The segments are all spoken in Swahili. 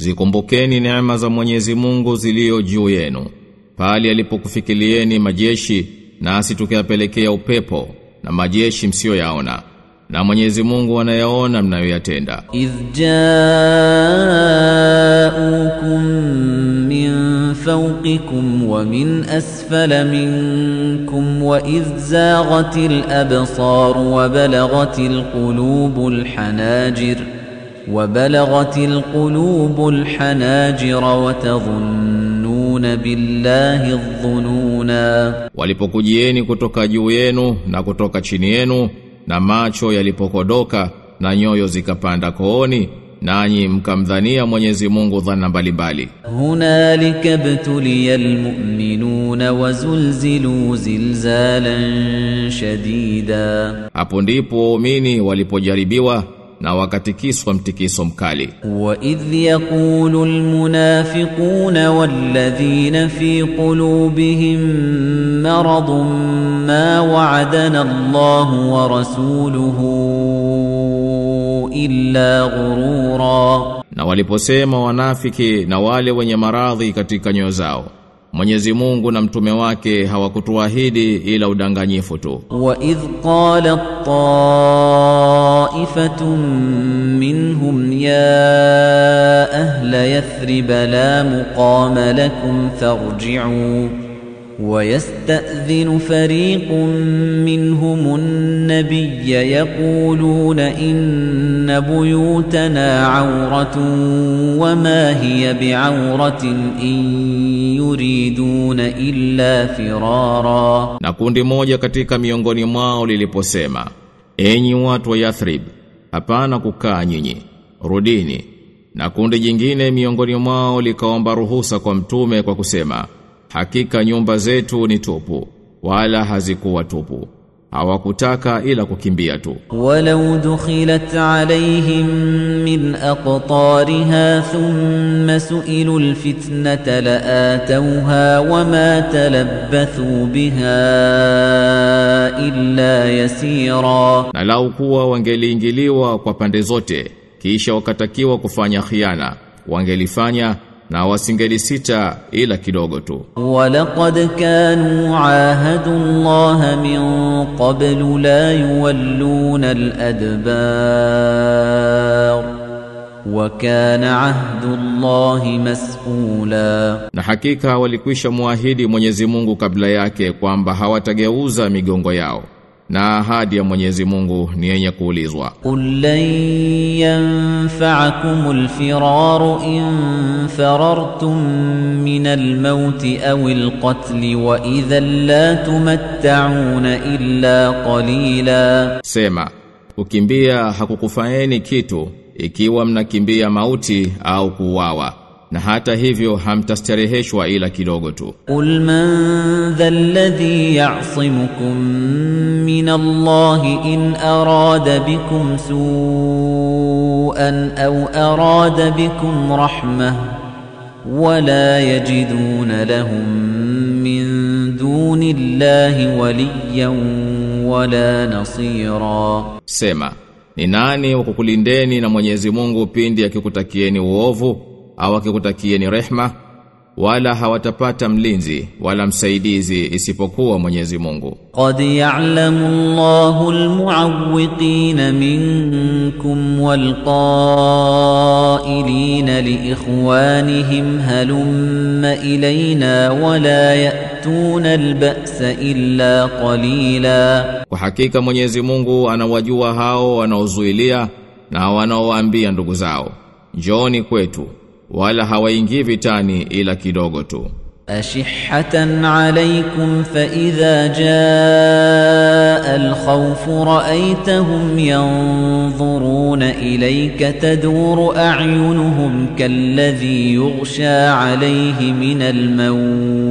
Zikumbukeni neema za Mwenyezi Mungu zilio juu yenu. Pale alipokufikilieni majeshi na tukiyapelekea upepo na majeshi msio yaona Na Mwenyezi Mungu anayaona mnayoyatenda. Idh ja'ukum min fawqikum wa min asfala minkum wa idh zaghatil absar wa balaghatil qulubul hanajir وبلغت القلوب الحناجر وتظنون بالله الظنونا Walipokujieni kutoka juu yenu na kutoka chini yenu na macho yalipokodoka na nyoyo zikapanda kooni nanyi mkamdhania Mwenyezi Mungu dhana mbalimbali. هنالك ابتلي المؤمنون وزلزلوا زلزالا شديدا Hapo ndipo waumini walipojaribiwa na wakatikiswa mtikiso mkali. Wa idh yaqulu almunafiquna walladhina fi qulubihim maradun ma wa'adana Allahu wa rasuluhu illa ghurura. Na waliposema wanafiki na wale wenye maradhi katika nyoyo zao. Mwenyezi Mungu na mtume wake hawakutuahidi ila udanganyifu tu. Wa idh qala ta'ifatun minhum ya ahla yathrib la muqama lakum farji'u ويستأذن فريق منهم النبي يقولون إن بيوتنا عورة وما هي بعورة إن يريدون إلا فرارا Na kundi moja katika miongoni mwao liliposema, enyi watu wa Yathrib, hapana kukaa nyinyi, rudini. Na kundi jingine miongoni mwao likaomba ruhusa kwa mtume kwa kusema, Hakika nyumba zetu ni tupu wala hazikuwa tupu hawakutaka ila kukimbia tu. walau dukhilat alaihim min aqtariha thumma su'ilu alfitnata laatawha wama talabathu biha illa yasira, na lau kuwa wangeliingiliwa kwa pande zote kisha wakatakiwa kufanya khiana wangelifanya na wasingeli sita ila kidogo tu. Walaqad kanu ahadu Allah min qablu la yuwalluna al-adbar wa kana ahdu allah mas'ula. Na hakika walikwisha muahidi Mwenyezi Mungu kabla yake kwamba hawatageuza migongo yao na ahadi ya Mwenyezi Mungu ni yenye kuulizwa. Qul lan yanfa'akumul firaru in farartum min al-maut aw al-qatl wa idhan la tumatta'un illa qalila, sema ukimbia hakukufaeni kitu ikiwa mnakimbia mauti au kuuawa na hata hivyo hamtastareheshwa ila kidogo tu. Qul man dhal ladhi ya'simukum min Allah in arada bikum su'an aw arada bikum rahmah wala yajiduna lahum min duni Allahi waliyan wala nasira. Sema, ni nani wa kukulindeni na Mwenyezi Mungu pindi akikutakieni uovu au akikutakieni rehma wala hawatapata mlinzi wala msaidizi isipokuwa Mwenyezi Mungu. Qad ya'lamu Allahu almu'awwiqin minkum wal-qa'ilin halumma ilayna wala ya'tuna alba'sa illa qalila. Kwa hakika Mwenyezi Mungu anawajua hao wanaozuilia na wanaoambia ndugu zao, njooni kwetu wala hawaingii vitani ila kidogo tu. أشحة عليكم فإذا جاء الخوف رأيتهم ينظرون إليك تدور أعينهم كالذي يغشى عليه من الموت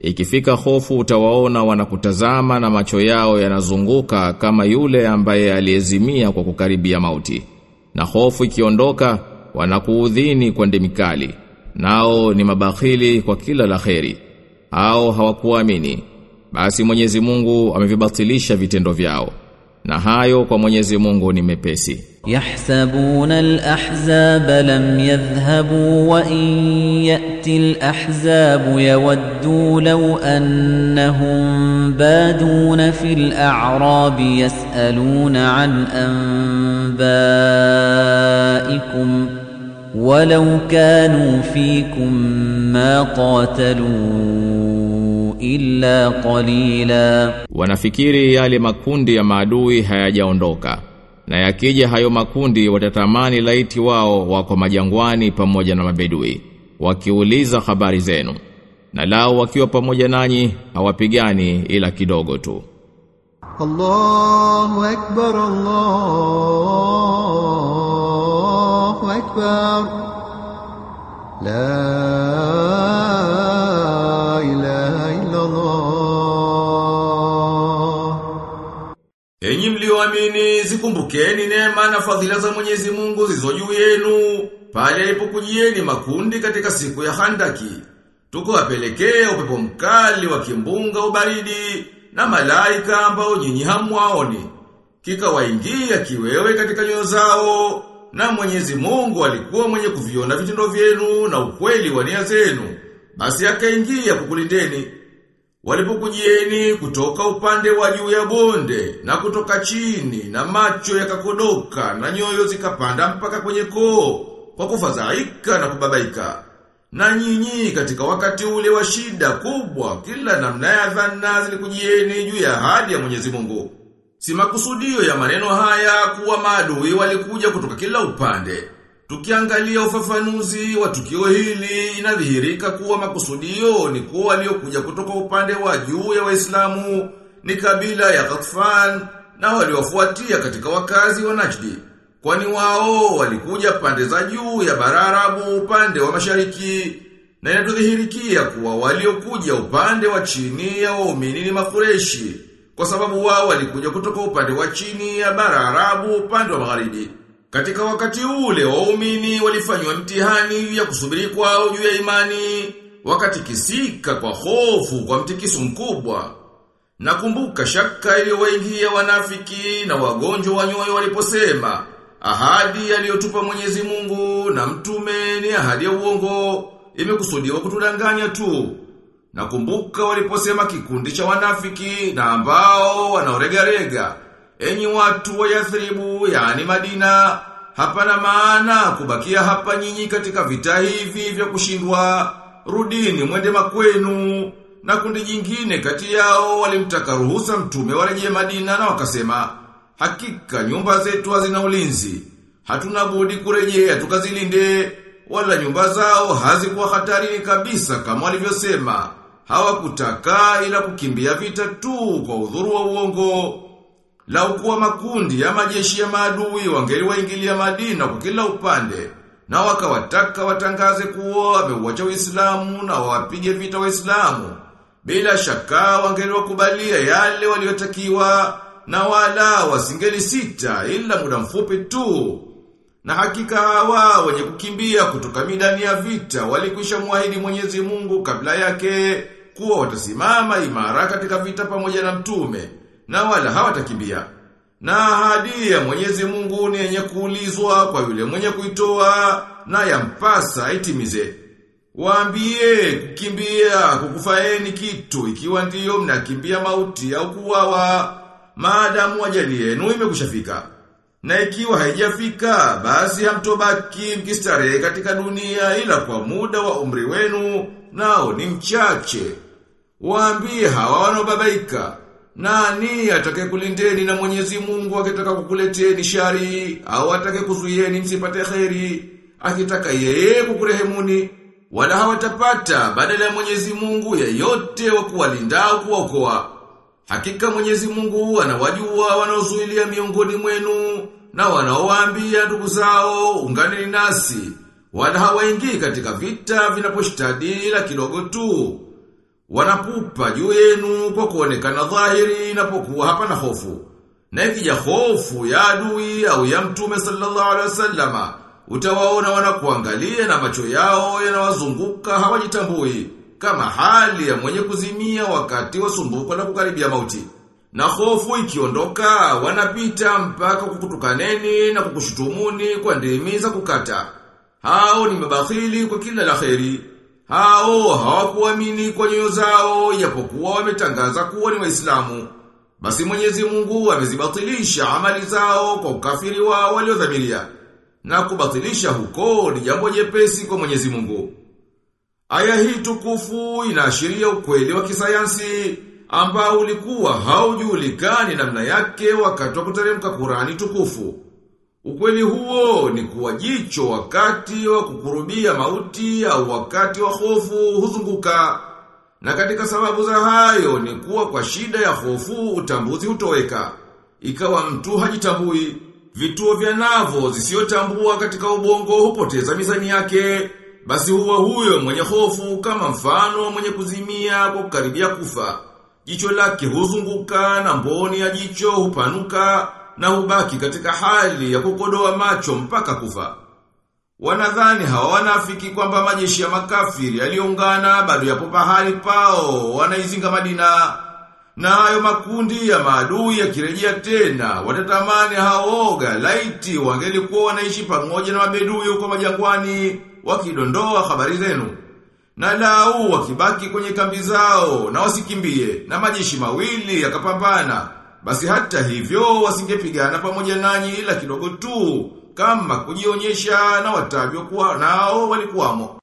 Ikifika hofu utawaona wanakutazama na macho yao yanazunguka kama yule ambaye aliezimia kwa kukaribia mauti. Na hofu ikiondoka wanakuudhini kwa ndemikali. Nao ni mabakhili kwa kila la heri. Au hawakuamini. Basi Mwenyezi Mungu amevibatilisha vitendo vyao. Na hayo kwa Mwenyezi Mungu ni mepesi. يحسبون الأحزاب لم يذهبوا وإن يأتي الأحزاب يودوا لو أنهم بادون في الأعراب يسألون عن أنبائكم ولو كانوا فيكم ما قاتلوا إلا قليلا Wanafikiri yale makundi ya maadui hayajaondoka. na yakija hayo makundi watatamani laiti wao wako majangwani pamoja na mabedui wakiuliza habari zenu. Na lao wakiwa pamoja nanyi hawapigani ila kidogo tu. Allahu akbar Allahu akbar. La zikumbukeni neema na fadhila za Mwenyezi Mungu zizo juu yenu pale alipokujieni makundi katika siku ya Handaki. Tukawapelekea upepo mkali wa kimbunga ubaridi na malaika ambao nyinyi hamwaoni. Kikawaingia kiwewe katika nyoyo zao na Mwenyezi Mungu alikuwa mwenye kuviona vitendo vyenu na ukweli wa nia zenu. Basi akaingia kukulindeni. Walipokujieni kutoka upande wa juu ya bonde na kutoka chini na macho yakakodoka na nyoyo zikapanda mpaka kwenye koo kwa kufadhaika na kubabaika. Na nyinyi katika wakati ule wa shida kubwa kila namna ya dhana zilikujieni juu ya ahadi ya Mwenyezi Mungu. Si makusudio ya maneno haya kuwa maadui walikuja kutoka kila upande. Tukiangalia ufafanuzi wa tukio hili inadhihirika kuwa makusudio ni kuwa waliokuja kutoka upande wa juu ya Waislamu ni kabila ya Ghatfan na waliofuatia katika wakazi wa Najdi. Kwani wao walikuja pande za juu ya bara Arabu upande wa mashariki na inatudhihirikia kuwa waliokuja upande wa chini ya waumini ni makureshi kwa sababu wao walikuja kutoka upande wa chini ya bara Arabu upande wa magharibi. Katika wakati ule waumini walifanywa mtihani ya kusubiri kwao juu ya imani, wakatikisika kwa hofu kwa mtikiso mkubwa. Nakumbuka shaka iliyowaingia wanafiki na wagonjwa wa nyoyo waliposema, ahadi aliyotupa Mwenyezi Mungu na mtume ni ahadi ya uongo, imekusudiwa kutudanganya tu. Nakumbuka waliposema kikundi cha wanafiki na ambao wanaoregarega Enyi watu wa Yathribu, yani Madina, hapana maana kubakia hapa nyinyi katika vita hivi vya kushindwa, rudini mwende makwenu. Na kundi jingine kati yao walimtaka ruhusa mtume warejee Madina na wakasema, hakika nyumba zetu hazina ulinzi, hatuna budi kurejea tukazilinde, wala nyumba zao hazikuwa hatarini kabisa kama walivyosema. Hawakutaka ila kukimbia vita tu kwa udhuru wa uongo. Lau kuwa makundi ya majeshi ya maadui wangeli waingilia Madina kwa kila upande na wakawataka watangaze kuwa wameuacha Uislamu na wawapige vita Waislamu. Bila shaka wangeli wakubalia yale waliotakiwa na wala wasingeli sita ila muda mfupi tu. Na hakika hawa wenye kukimbia kutoka midani ya vita walikwisha muahidi Mwenyezi Mungu kabla yake kuwa watasimama imara katika vita pamoja na mtume na wala hawatakimbia. Na ahadi ya Mwenyezi Mungu ni yenye kuulizwa kwa yule mwenye kuitoa na yampasa itimize. Waambie kukimbia kukufaeni kitu ikiwa ndiyo mnakimbia mauti au kuwawa maadamu ajali yenu imekushafika. Na ikiwa haijafika basi hamtobaki mkistarehe katika dunia ila kwa muda wa umri wenu nao ni mchache. Waambie hawa wanaobabaika nani atake kulindeni na Mwenyezi Mungu akitaka kukuleteni shari au atake kuzuieni msipate kheri akitaka yeye kukurehemuni wala hawatapata badala ya Mwenyezi Mungu yeyote wa kuwalinda au kuwaokoa. Hakika Mwenyezi Mungu anawajua wanaozuilia miongoni mwenu na wanaowaambia ndugu zao unganeni nasi wala hawaingii katika vita vinaposhtadi la kidogo tu. Wanapupa juu yenu kwa kuonekana dhahiri inapokuwa hapana hofu. Na ikija hofu ya adui au ya mtume sallallahu alaihi wasallama utawaona wanakuangalia na macho yao yanawazunguka hawajitambui kama hali ya mwenye kuzimia wakati wa sumbuko la kukaribia mauti. Na hofu ikiondoka wanapita mpaka kukutukaneni na kukushutumuni kwa ndimi za kukata. Hao ni mabakhili kwa kila la heri. Hao hawakuamini kwa nyoyo zao japokuwa wametangaza kuwa ni waislamu. Basi Mwenyezi Mungu amezibatilisha amali zao kwa ukafiri wao waliodhamiria. Na kubatilisha huko ni jambo jepesi kwa Mwenyezi Mungu. Aya hii tukufu inaashiria ukweli wa kisayansi ambao ulikuwa haujulikani namna yake wakati wa kuteremka Qurani tukufu. Ukweli huo ni kuwa jicho wakati wa kukurubia mauti au wakati wa hofu huzunguka. Na katika sababu za hayo ni kuwa kwa shida ya hofu utambuzi hutoweka. Ikawa mtu hajitambui. Vituo vya navo zisiyotambua katika ubongo hupoteza mizani yake. Basi huwa huyo mwenye hofu kama mfano mwenye kuzimia kwa kukaribia kufa. Jicho lake huzunguka na mboni ya jicho hupanuka na hubaki katika hali ya kukodoa macho mpaka kufa. Wanadhani hawa wanafiki kwamba majeshi ya makafiri yaliungana bado yapo pahali pao wanaizinga Madina. Na hayo makundi ya maadui yakirejea tena watatamani haoga laiti wangelikuwa wanaishi pamoja na mabedui huko majangwani wakidondoa habari zenu. Na lau wakibaki kwenye kambi zao na wasikimbie na majeshi mawili yakapambana basi hata hivyo wasingepigana pamoja nanyi ila kidogo tu kama kujionyesha na watajwa kuwa nao walikuwamo.